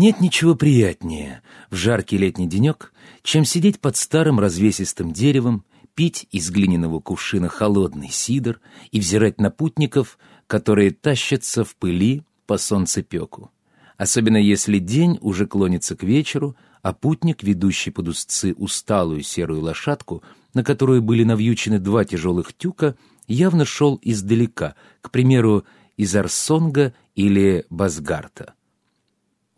Нет ничего приятнее в жаркий летний денек, чем сидеть под старым развесистым деревом, пить из глиняного кувшина холодный сидр и взирать на путников, которые тащатся в пыли по солнцепеку. Особенно если день уже клонится к вечеру, а путник, ведущий под узцы усталую серую лошадку, на которую были навьючены два тяжелых тюка, явно шел издалека, к примеру, из Арсонга или Базгарта.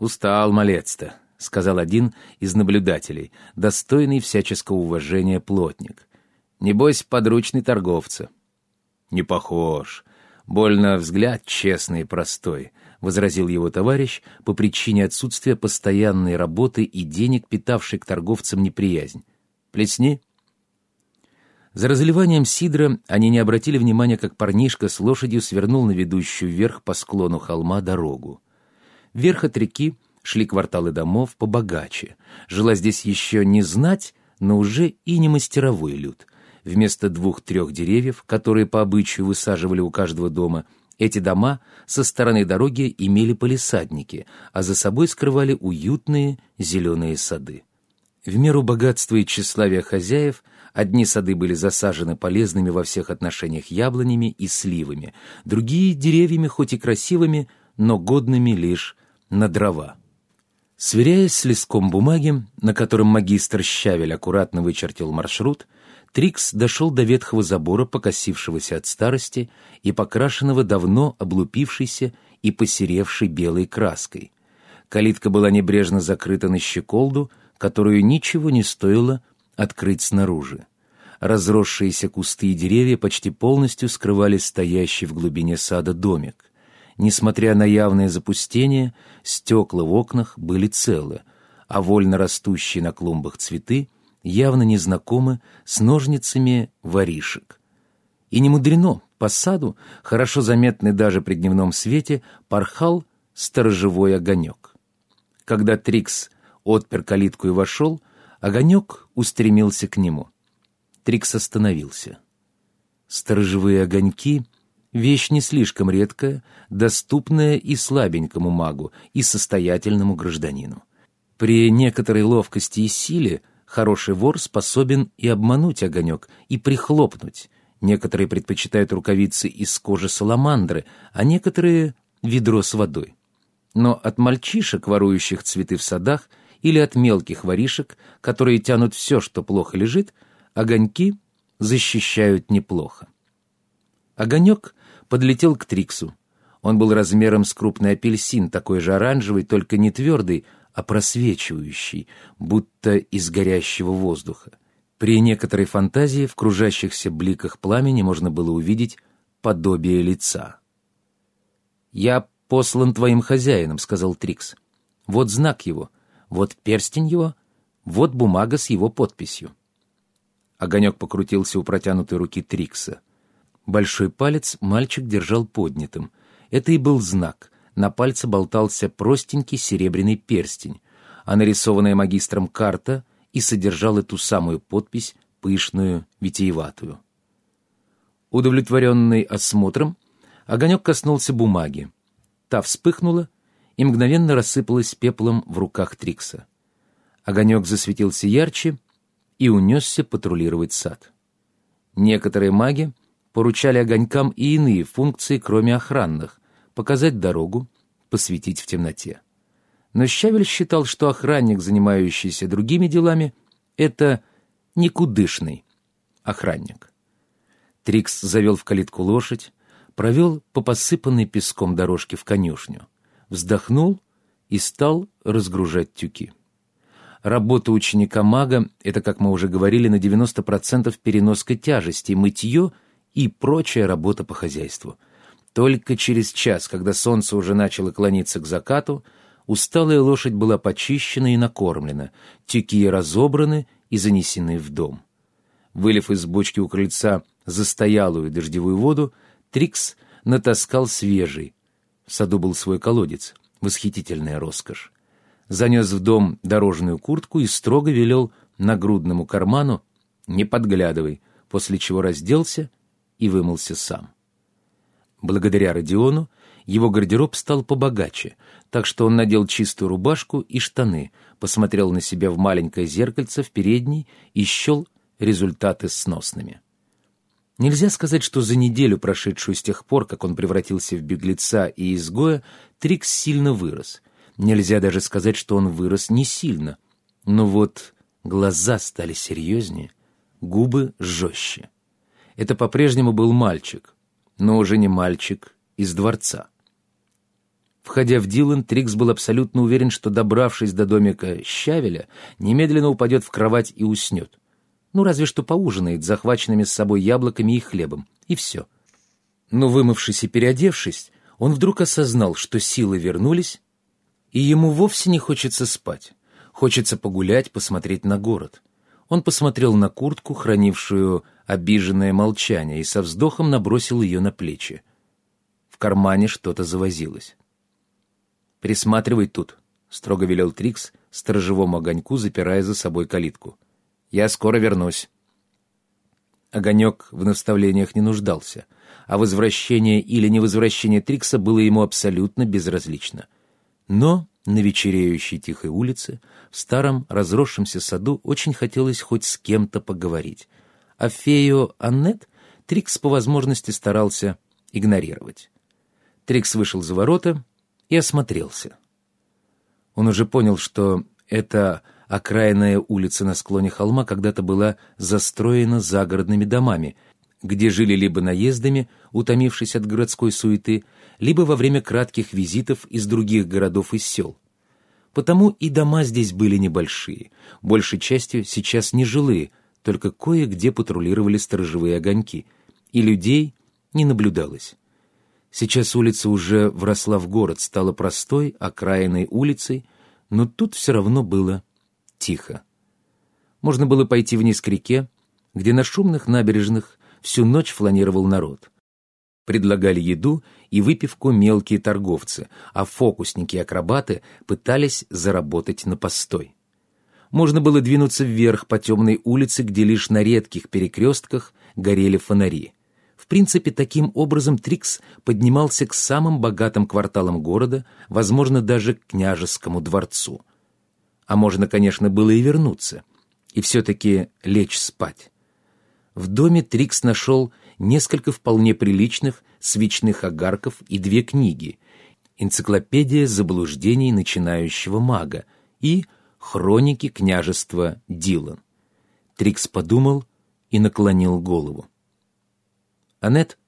«Устал малец-то», — сказал один из наблюдателей, достойный всяческого уважения плотник. «Небось, подручный торговца». «Не похож. Больно взгляд честный и простой», — возразил его товарищ по причине отсутствия постоянной работы и денег, питавшей к торговцам неприязнь. «Плесни». За разливанием сидра они не обратили внимания, как парнишка с лошадью свернул на ведущую вверх по склону холма дорогу. Вверх от реки шли кварталы домов побогаче. Жила здесь еще не знать, но уже и не мастеровой люд. Вместо двух-трех деревьев, которые по обычаю высаживали у каждого дома, эти дома со стороны дороги имели полисадники, а за собой скрывали уютные зеленые сады. В меру богатства и тщеславия хозяев одни сады были засажены полезными во всех отношениях яблонями и сливами, другие — деревьями, хоть и красивыми, но годными лишь на дрова. Сверяясь с листком бумаги, на котором магистр Щавель аккуратно вычертил маршрут, Трикс дошел до ветхого забора, покосившегося от старости и покрашенного давно облупившейся и посеревшей белой краской. Калитка была небрежно закрыта на щеколду, которую ничего не стоило открыть снаружи. Разросшиеся кусты и деревья почти полностью скрывали стоящий в глубине сада домик. Несмотря на явное запустение, стекла в окнах были целы, а вольно растущие на клумбах цветы явно не знакомы с ножницами воришек. И не мудрено, по саду, хорошо заметный даже при дневном свете, порхал сторожевой огонек. Когда Трикс отпер калитку и вошел, огонек устремился к нему. Трикс остановился. Сторожевые огоньки — Вещь не слишком редкая, доступная и слабенькому магу, и состоятельному гражданину. При некоторой ловкости и силе хороший вор способен и обмануть огонек, и прихлопнуть. Некоторые предпочитают рукавицы из кожи саламандры, а некоторые — ведро с водой. Но от мальчишек, ворующих цветы в садах, или от мелких воришек, которые тянут все, что плохо лежит, огоньки защищают неплохо. Огонек подлетел к Триксу. Он был размером с крупный апельсин, такой же оранжевый, только не твердый, а просвечивающий, будто из горящего воздуха. При некоторой фантазии в кружащихся бликах пламени можно было увидеть подобие лица. «Я послан твоим хозяином», — сказал Трикс. «Вот знак его, вот перстень его, вот бумага с его подписью». Огонек покрутился у протянутой руки Трикса — Большой палец мальчик держал поднятым. Это и был знак. На пальце болтался простенький серебряный перстень, а нарисованная магистром карта и содержала ту самую подпись, пышную, витиеватую. Удовлетворенный осмотром, огонек коснулся бумаги. Та вспыхнула и мгновенно рассыпалась пеплом в руках Трикса. Огонек засветился ярче и унесся патрулировать сад. Некоторые маги поручали огонькам и иные функции, кроме охранных — показать дорогу, посветить в темноте. Но Щавель считал, что охранник, занимающийся другими делами, — это никудышный охранник. Трикс завел в калитку лошадь, провел по посыпанной песком дорожке в конюшню, вздохнул и стал разгружать тюки. Работа ученика-мага — это, как мы уже говорили, на 90% переноска тяжести, мытье и прочая работа по хозяйству. Только через час, когда солнце уже начало клониться к закату, усталая лошадь была почищена и накормлена, тюки разобраны и занесены в дом. Вылив из бочки у крыльца застоялую дождевую воду, Трикс натаскал свежий. В саду был свой колодец, восхитительная роскошь. Занес в дом дорожную куртку и строго велел нагрудному карману «не подглядывай», после чего разделся и вымылся сам. Благодаря Родиону его гардероб стал побогаче, так что он надел чистую рубашку и штаны, посмотрел на себя в маленькое зеркальце в передней и счел результаты сносными. Нельзя сказать, что за неделю, прошедшую с тех пор, как он превратился в беглеца и изгоя, Трикс сильно вырос. Нельзя даже сказать, что он вырос не сильно. Но вот глаза стали серьезнее, губы жестче. Это по-прежнему был мальчик, но уже не мальчик из дворца. Входя в Дилан, Трикс был абсолютно уверен, что, добравшись до домика Щавеля, немедленно упадет в кровать и уснет. Ну, разве что поужинает захваченными с собой яблоками и хлебом, и все. Но, вымывшись и переодевшись, он вдруг осознал, что силы вернулись, и ему вовсе не хочется спать. Хочется погулять, посмотреть на город. Он посмотрел на куртку, хранившую обиженное молчание, и со вздохом набросил ее на плечи. В кармане что-то завозилось. «Присматривай тут», — строго велел Трикс сторожевому огоньку, запирая за собой калитку. «Я скоро вернусь». Огонек в наставлениях не нуждался, а возвращение или невозвращение Трикса было ему абсолютно безразлично. Но на вечереющей тихой улице, в старом разросшемся саду, очень хотелось хоть с кем-то поговорить. А фею Аннет Трикс по возможности старался игнорировать. Трикс вышел за ворота и осмотрелся. Он уже понял, что эта окраинная улица на склоне холма когда-то была застроена загородными домами, где жили либо наездами, утомившись от городской суеты, либо во время кратких визитов из других городов и сел. Потому и дома здесь были небольшие, большей частью сейчас нежилые, только кое-где патрулировали сторожевые огоньки, и людей не наблюдалось. Сейчас улица уже вросла в город, стала простой, окраинной улицей, но тут все равно было тихо. Можно было пойти вниз к реке, где на шумных набережных всю ночь фланировал народ. Предлагали еду и выпивку мелкие торговцы, а фокусники и акробаты пытались заработать на постой. Можно было двинуться вверх по темной улице, где лишь на редких перекрестках горели фонари — в принципе, таким образом Трикс поднимался к самым богатым кварталам города, возможно, даже к княжескому дворцу. А можно, конечно, было и вернуться, и все-таки лечь спать. В доме Трикс нашел несколько вполне приличных свечных огарков и две книги «Энциклопедия заблуждений начинающего мага» и «Хроники княжества Дилан». Трикс подумал и наклонил голову. «Аннет?»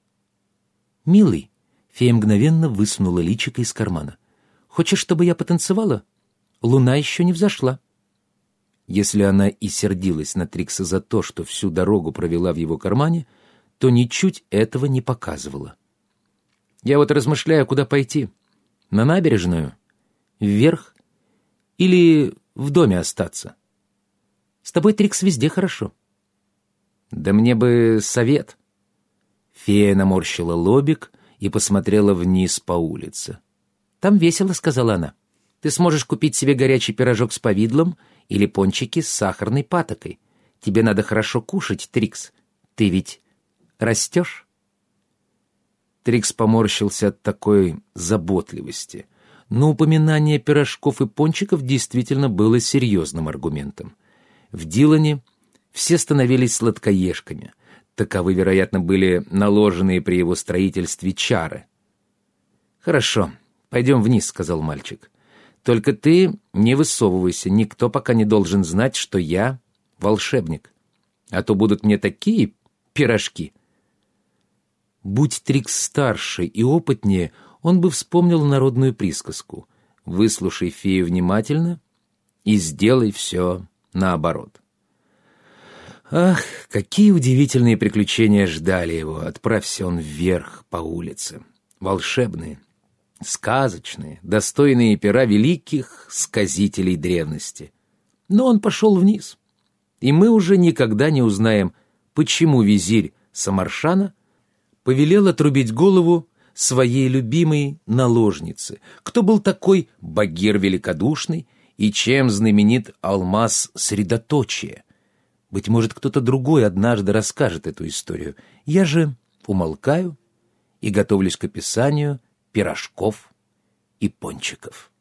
«Милый!» — фея мгновенно высунула личико из кармана. «Хочешь, чтобы я потанцевала? Луна еще не взошла». Если она и сердилась на Трикса за то, что всю дорогу провела в его кармане, то ничуть этого не показывала. «Я вот размышляю, куда пойти. На набережную? Вверх? Или в доме остаться? С тобой, Трикс, везде хорошо». «Да мне бы совет», Фея наморщила лобик и посмотрела вниз по улице. «Там весело», — сказала она. «Ты сможешь купить себе горячий пирожок с повидлом или пончики с сахарной патокой. Тебе надо хорошо кушать, Трикс. Ты ведь растешь?» Трикс поморщился от такой заботливости. Но упоминание пирожков и пончиков действительно было серьезным аргументом. В Дилане все становились сладкоежками — Таковы, вероятно, были наложенные при его строительстве чары. «Хорошо, пойдем вниз», — сказал мальчик. «Только ты не высовывайся, никто пока не должен знать, что я волшебник. А то будут мне такие пирожки». Будь Трикс старше и опытнее, он бы вспомнил народную присказку «Выслушай фею внимательно и сделай все наоборот». Ах, какие удивительные приключения ждали его, отправься он вверх по улице. Волшебные, сказочные, достойные пера великих сказителей древности. Но он пошел вниз, и мы уже никогда не узнаем, почему визирь Самаршана повелел отрубить голову своей любимой наложнице, кто был такой Багир великодушный и чем знаменит алмаз средоточия. Быть может, кто-то другой однажды расскажет эту историю. Я же умолкаю и готовлюсь к описанию пирожков и пончиков.